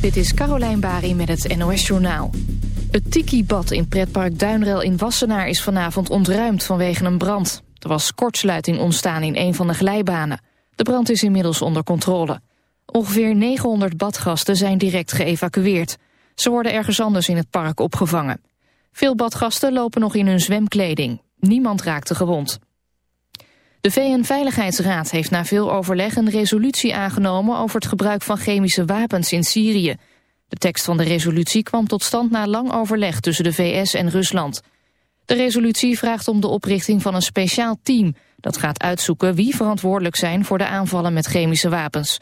Dit is Carolijn Bari met het NOS Journaal. Het Tiki-bad in pretpark Duinrel in Wassenaar is vanavond ontruimd vanwege een brand. Er was kortsluiting ontstaan in een van de glijbanen. De brand is inmiddels onder controle. Ongeveer 900 badgasten zijn direct geëvacueerd. Ze worden ergens anders in het park opgevangen. Veel badgasten lopen nog in hun zwemkleding. Niemand raakte gewond. De VN-veiligheidsraad heeft na veel overleg een resolutie aangenomen over het gebruik van chemische wapens in Syrië. De tekst van de resolutie kwam tot stand na lang overleg tussen de VS en Rusland. De resolutie vraagt om de oprichting van een speciaal team dat gaat uitzoeken wie verantwoordelijk zijn voor de aanvallen met chemische wapens.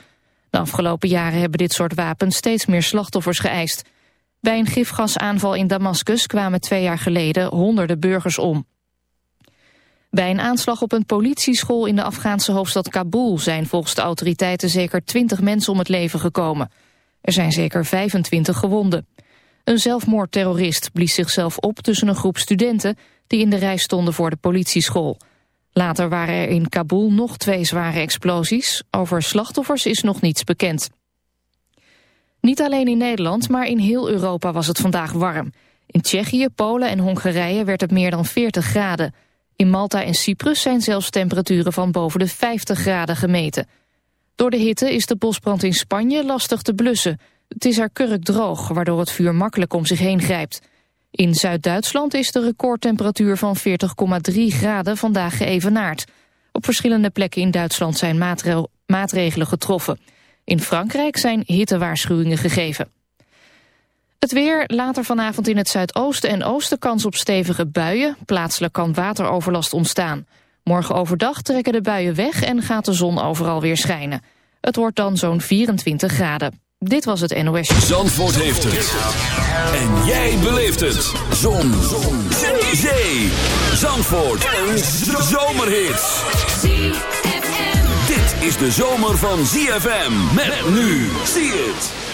De afgelopen jaren hebben dit soort wapens steeds meer slachtoffers geëist. Bij een gifgasaanval in Damascus kwamen twee jaar geleden honderden burgers om. Bij een aanslag op een politieschool in de Afghaanse hoofdstad Kabul... zijn volgens de autoriteiten zeker 20 mensen om het leven gekomen. Er zijn zeker 25 gewonden. Een zelfmoordterrorist blies zichzelf op tussen een groep studenten... die in de rij stonden voor de politieschool. Later waren er in Kabul nog twee zware explosies. Over slachtoffers is nog niets bekend. Niet alleen in Nederland, maar in heel Europa was het vandaag warm. In Tsjechië, Polen en Hongarije werd het meer dan 40 graden... In Malta en Cyprus zijn zelfs temperaturen van boven de 50 graden gemeten. Door de hitte is de bosbrand in Spanje lastig te blussen. Het is er kurkdroog, waardoor het vuur makkelijk om zich heen grijpt. In Zuid-Duitsland is de recordtemperatuur van 40,3 graden vandaag geëvenaard. Op verschillende plekken in Duitsland zijn maatregelen getroffen. In Frankrijk zijn hittewaarschuwingen gegeven. Het weer, later vanavond in het zuidoosten en oosten kans op stevige buien. Plaatselijk kan wateroverlast ontstaan. Morgen overdag trekken de buien weg en gaat de zon overal weer schijnen. Het wordt dan zo'n 24 graden. Dit was het NOS. Zandvoort heeft het. En jij beleeft het. Zon. zon. Zee. Zandvoort. Een zomerhit. Dit is de zomer van ZFM. Met nu. Zie het.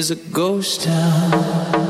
Is a ghost town.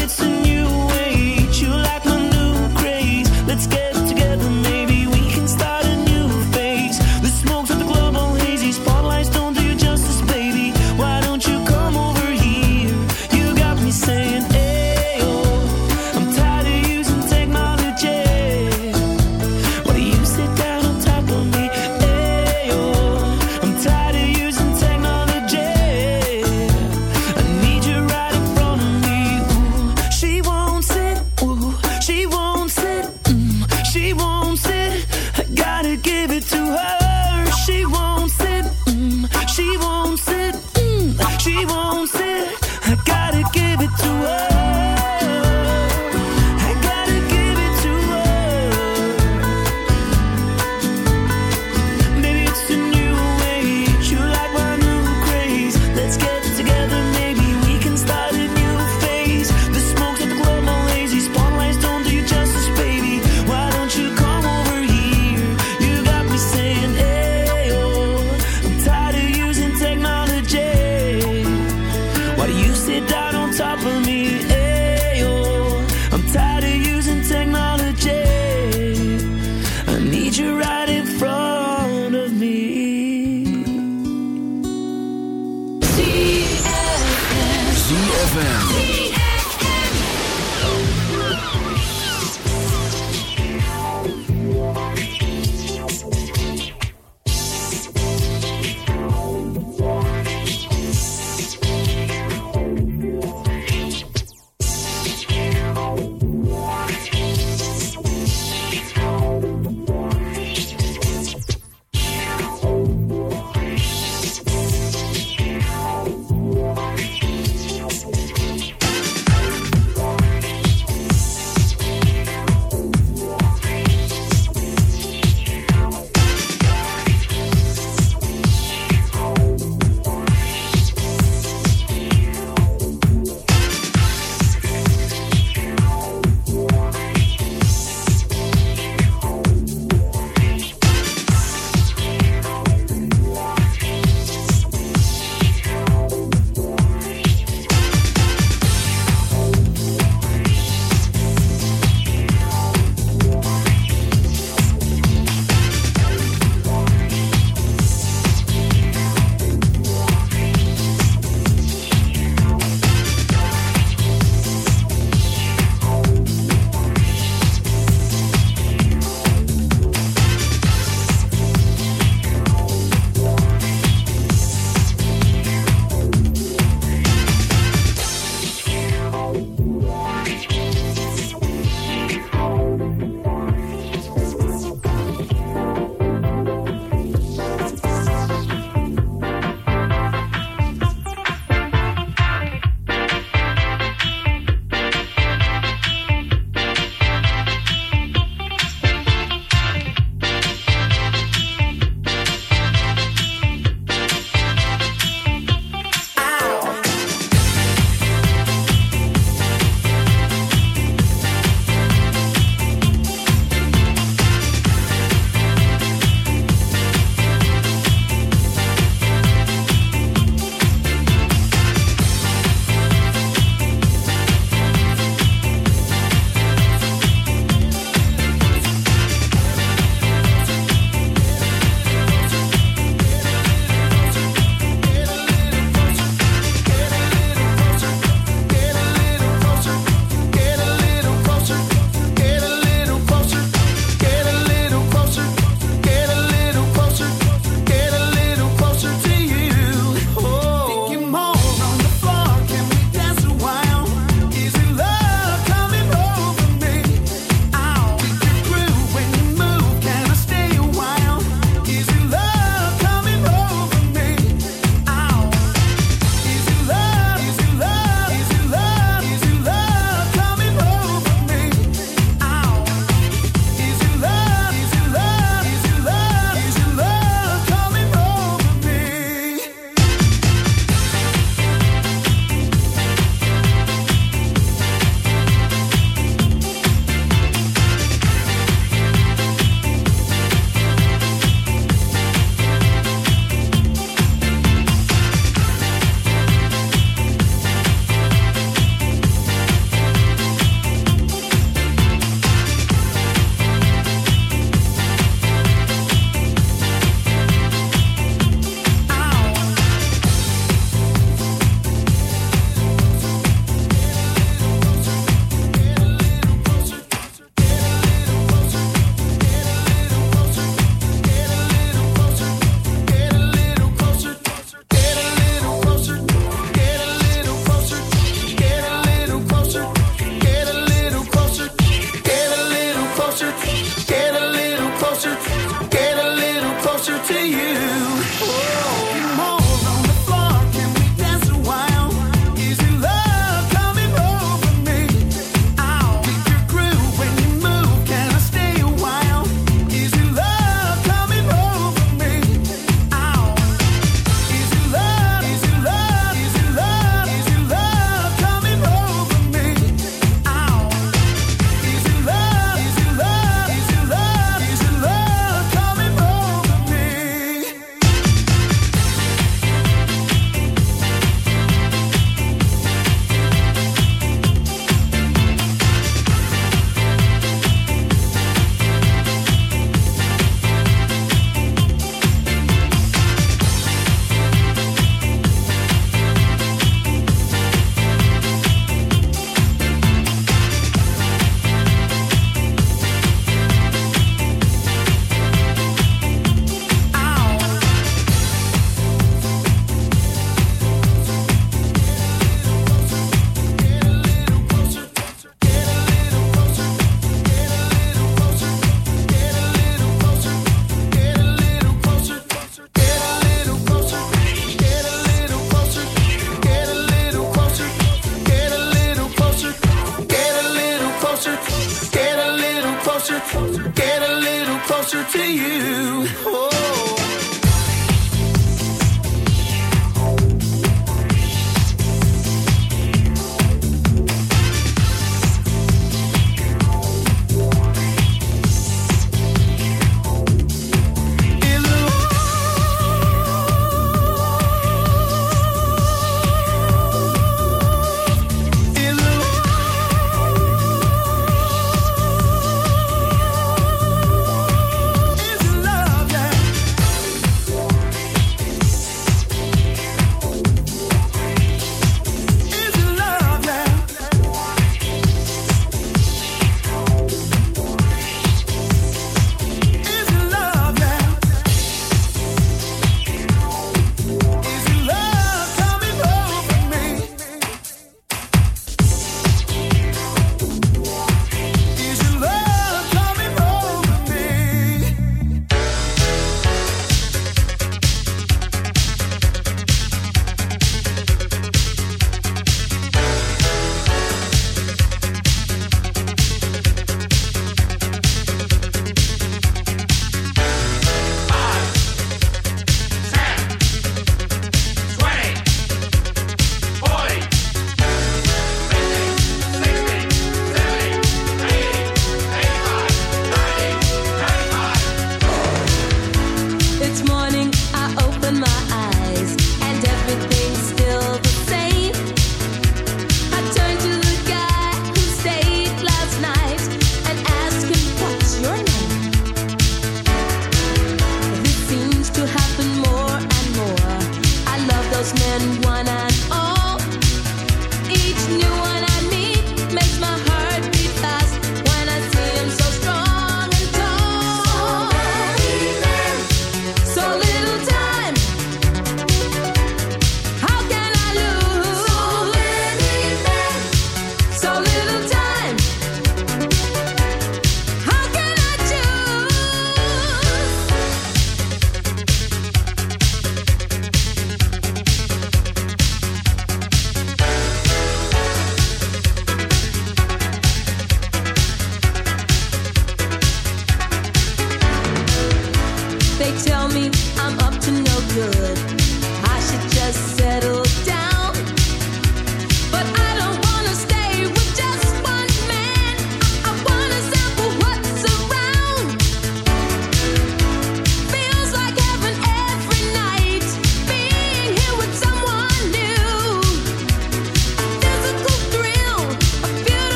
they tell me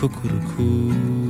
Cuckoo-coo,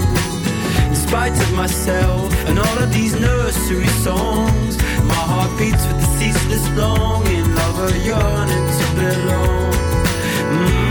spite of myself and all of these nursery songs. My heart beats with the ceaseless longing of a yearning to belong. Mm.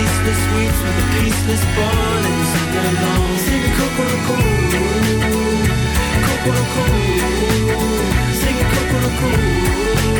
ceaseless weeps with the peaceless bond sing along. Sing Kokoroko, sing Kokoroko.